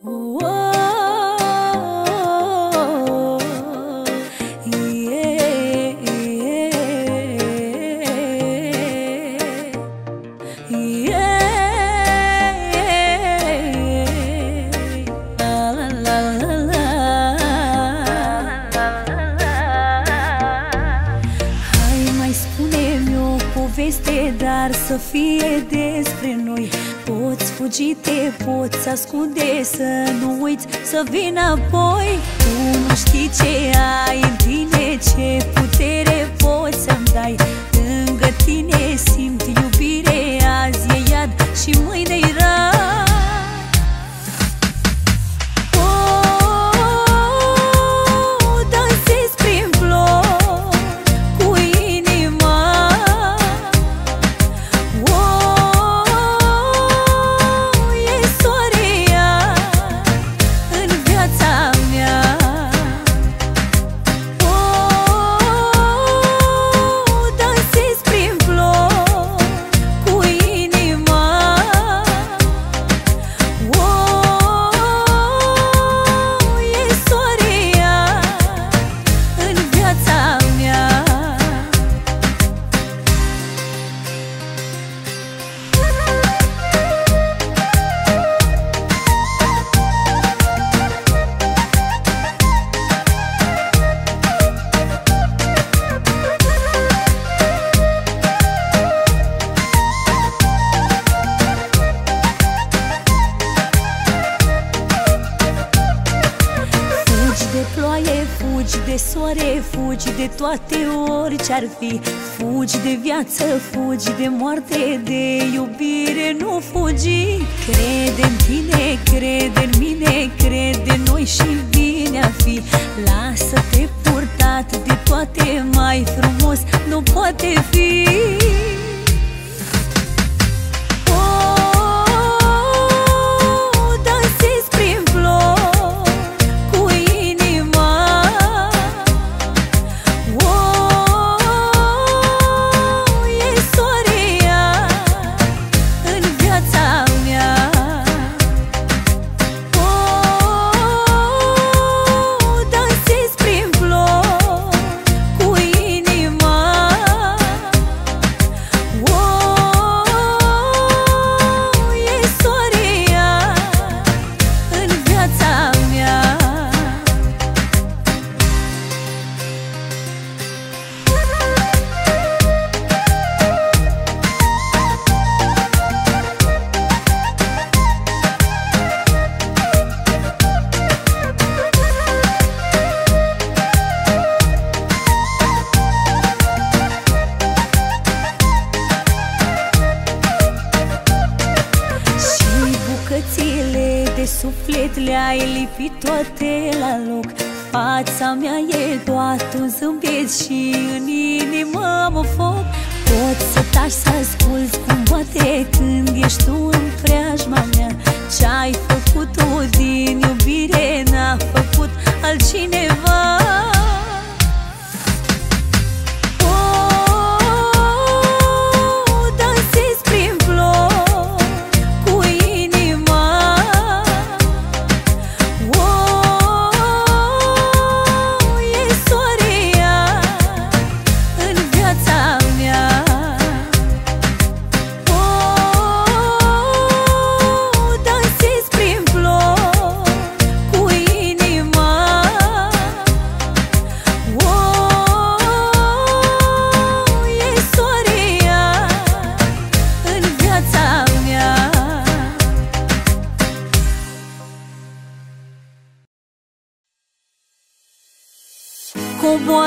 Whoa. Să vin apoi viață, fugi de moarte De iubire nu fugi. Crede în tine, crede în mine Crede în noi și bine a fi. Lasă-te purtat de toate Mai frumos nu poate fi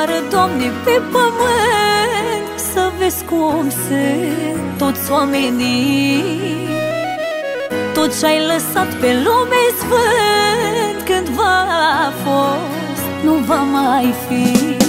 Coboară, Doamne, pe pământ Să vezi cum se toți oamenii. Tot ce-ai lăsat pe lume sfânt Cândva a fost, nu va mai fi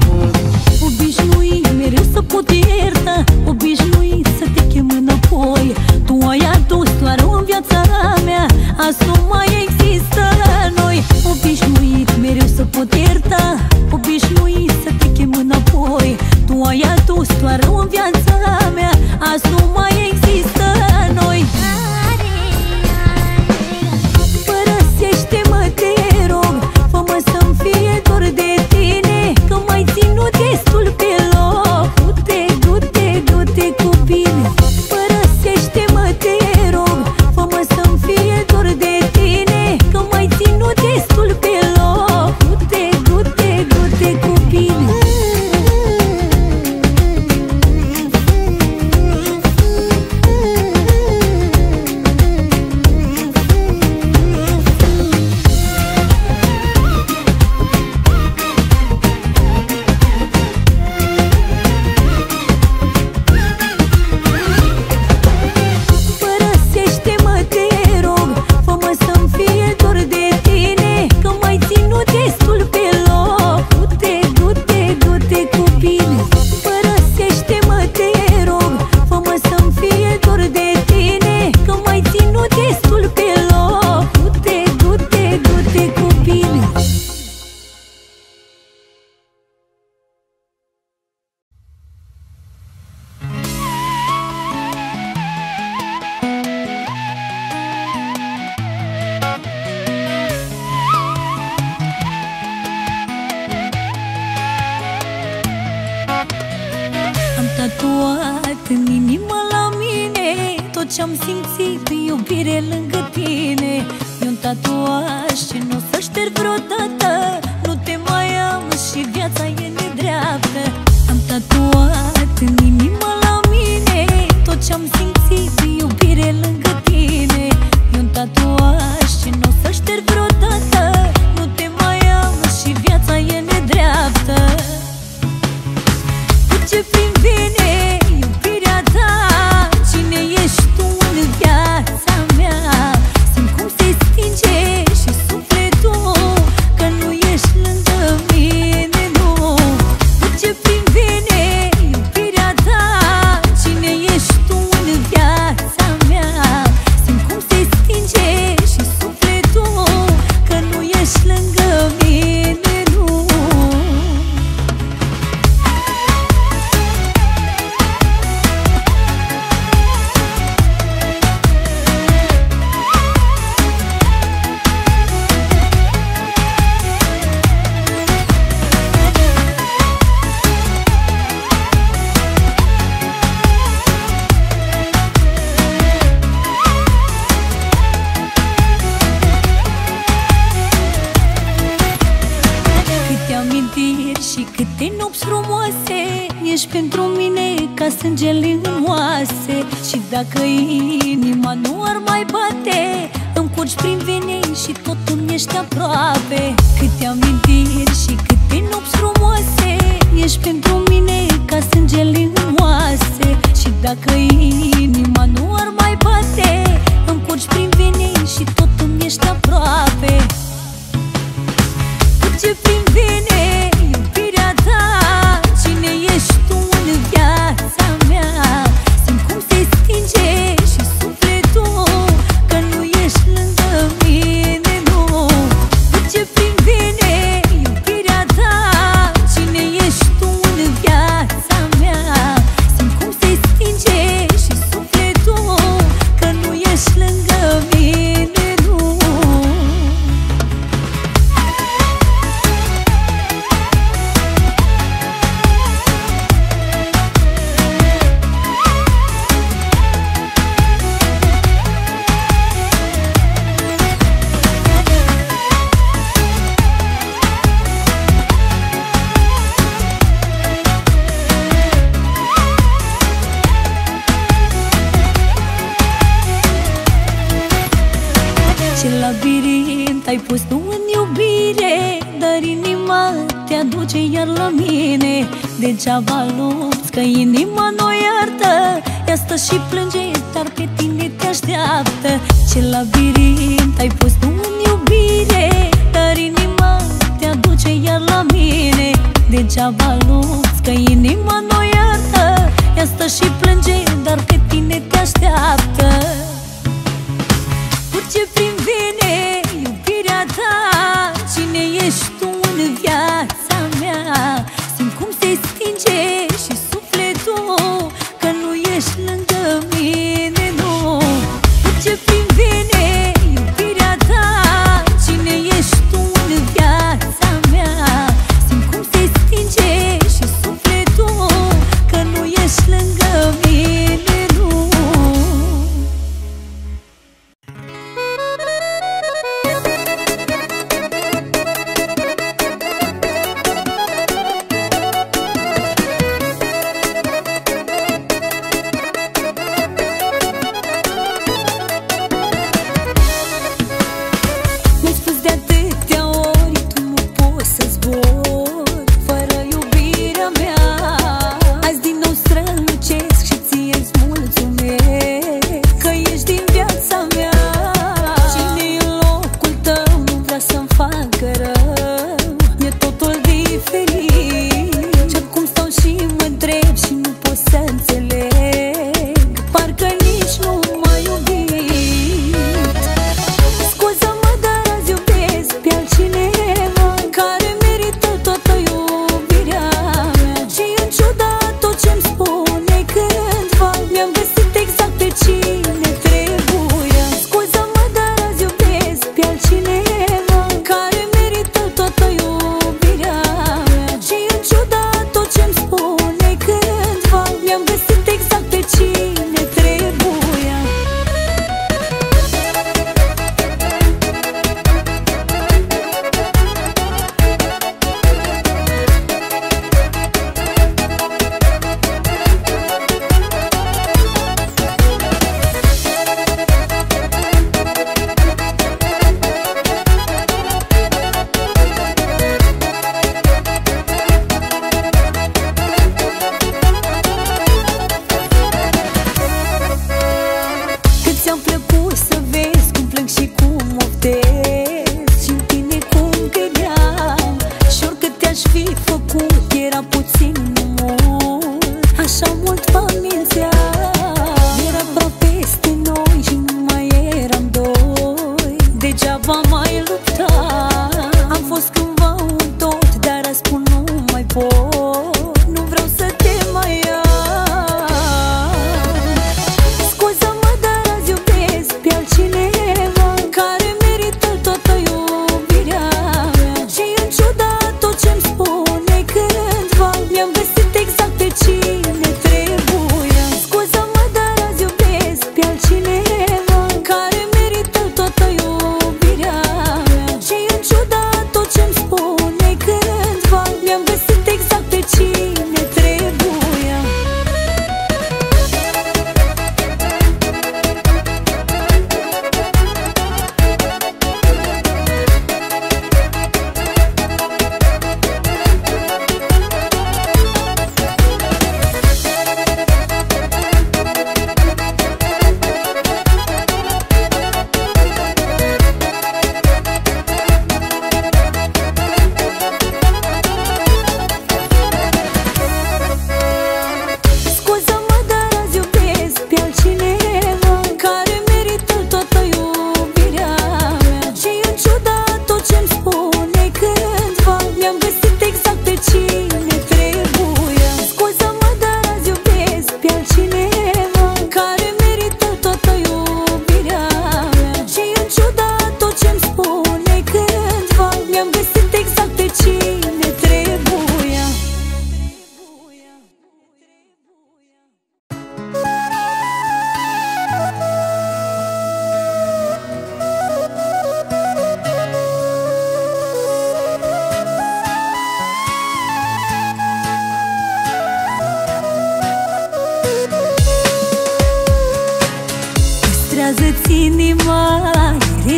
avut. Obișnuit mereu să pot ierta Obișnuit să te chem înapoi. Tu ai adus doar în viața mea Asum ser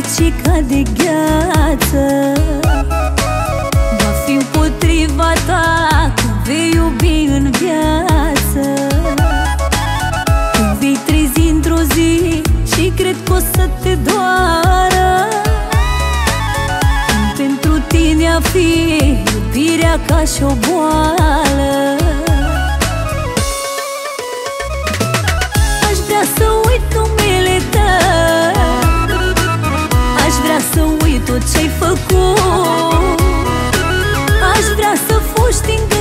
și ca de gheață. Va fi împotriva ta când vei iubi în viață. Când vei trezi într-o zi și cred că o să te doară. Când pentru tine a fi iubirea ca și o boală fugi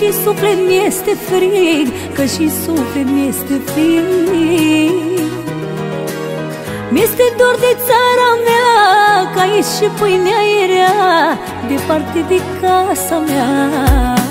și suflet mi-este frig Că și suflet mi-este frig. Mi-este dor de țara mea Că aici și pâinea era Departe de casa mea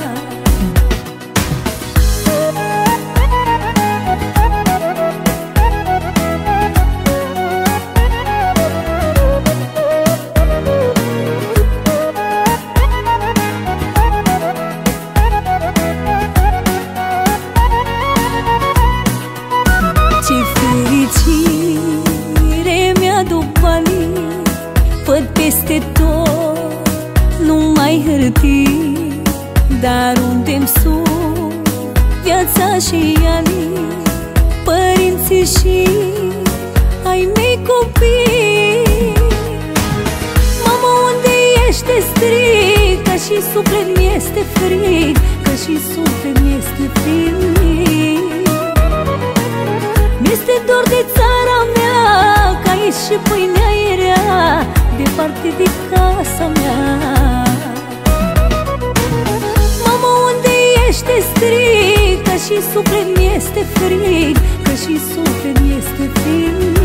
Departe de casa mea. Mama, unde ești, te strig Că și suflet mi-este frig Că și suflet mi-este frig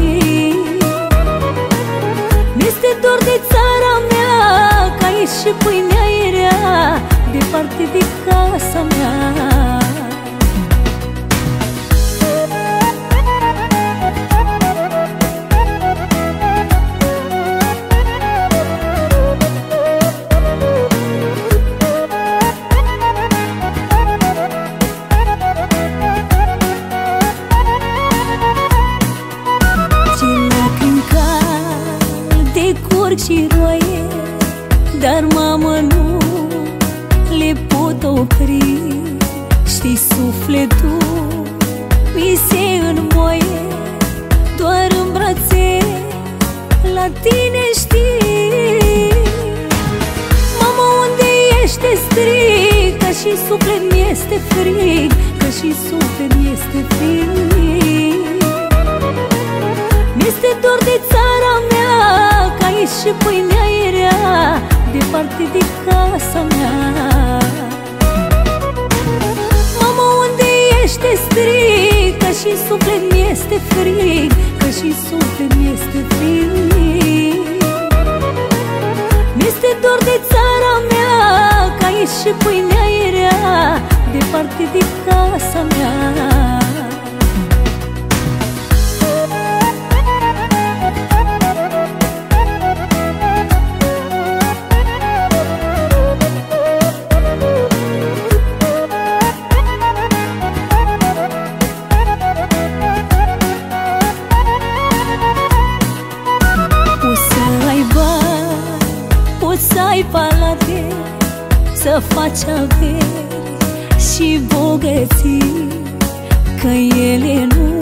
Că ele nu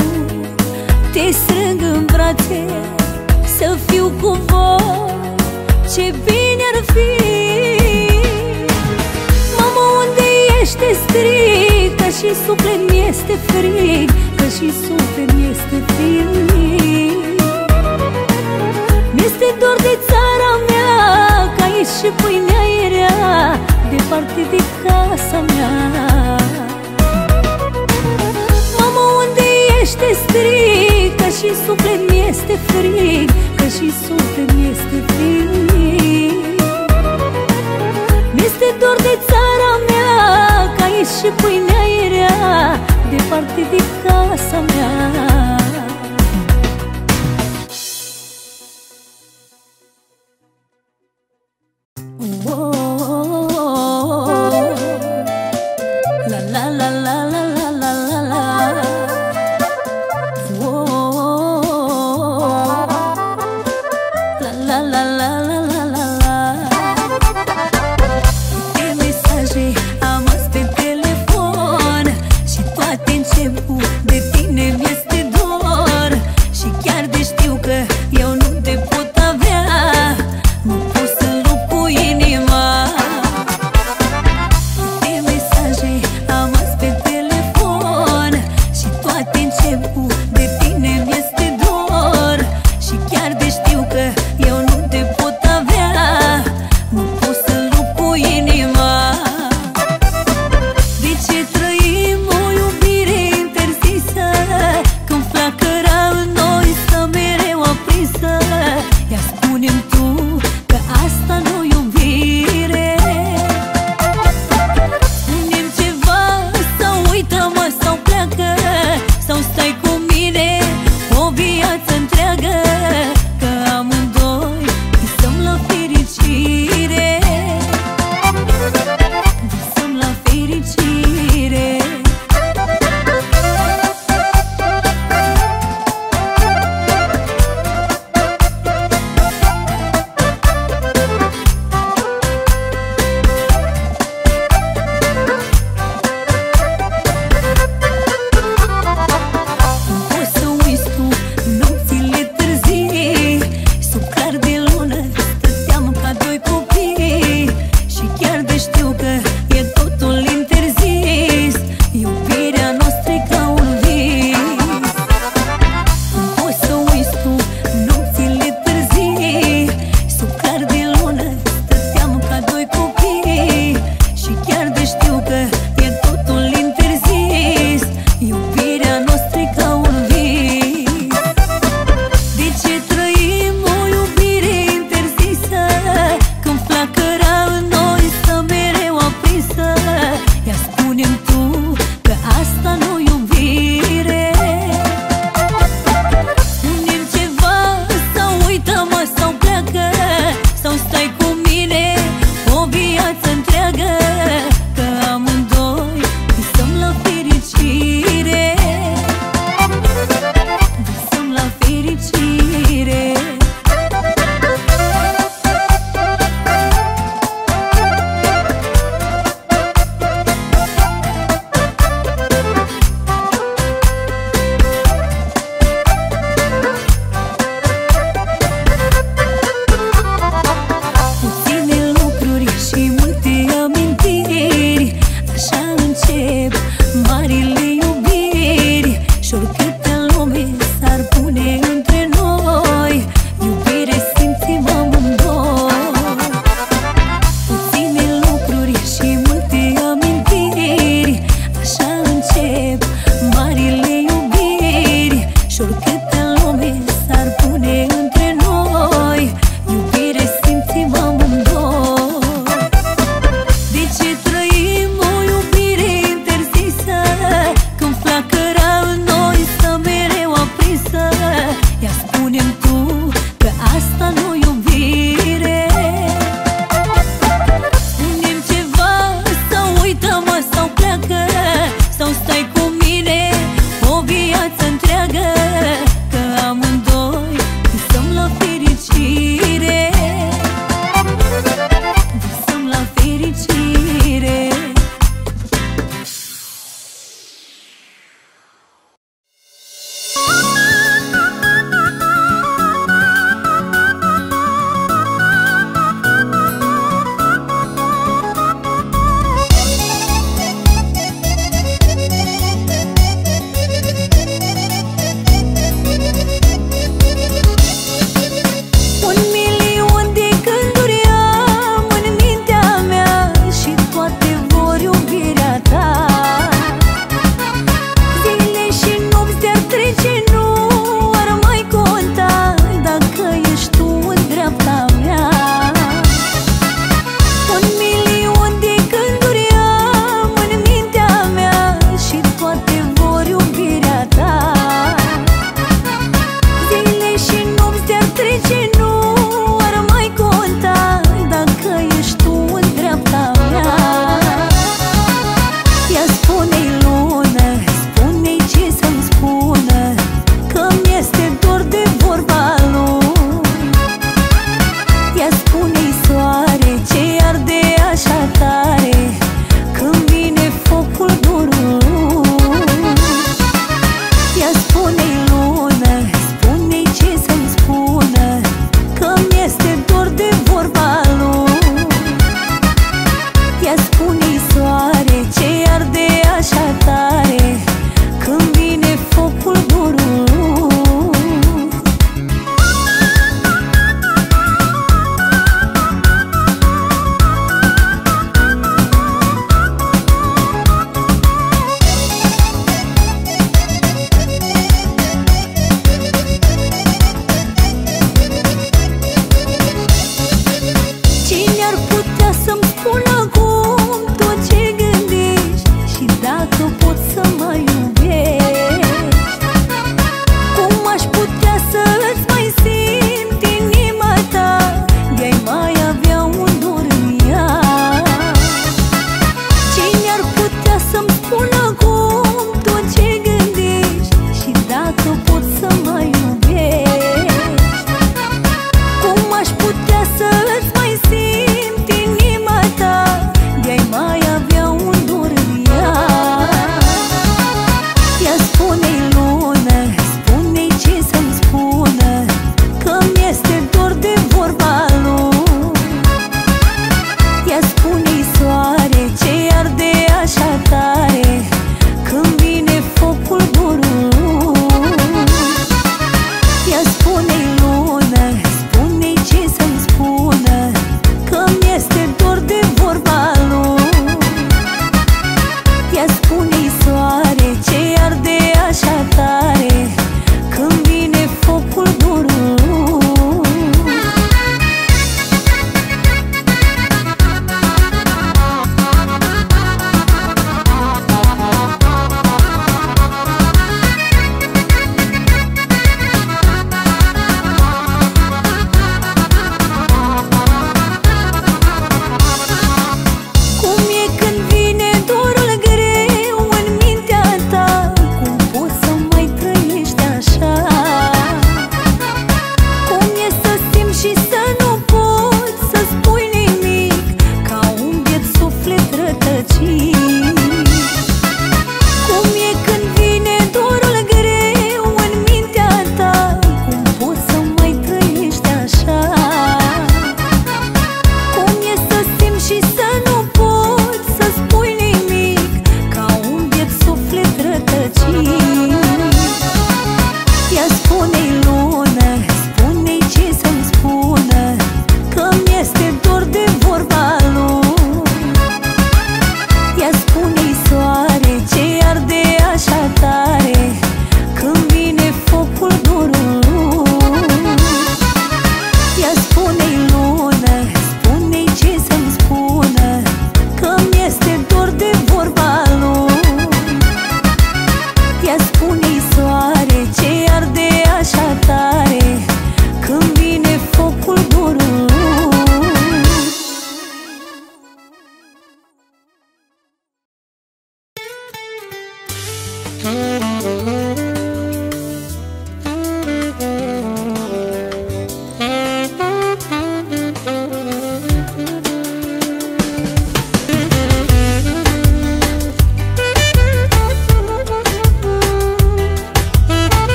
te strâng în brațe Să fiu cu voi, ce bine ar fi. Mama, unde ești, te strig Că și suflet mi-este frig Că și suflet mi-este frig. Mi-este dor de țara mea Că aici și pâinea era departe de casa mea unde ești, te strig Că și suflet mi-este frig Că și suflet mi-este frig. Mi-este dor de țara mea Că aici și pâinea era Departe de casa mea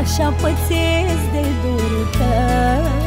așa pățesc de dorul tău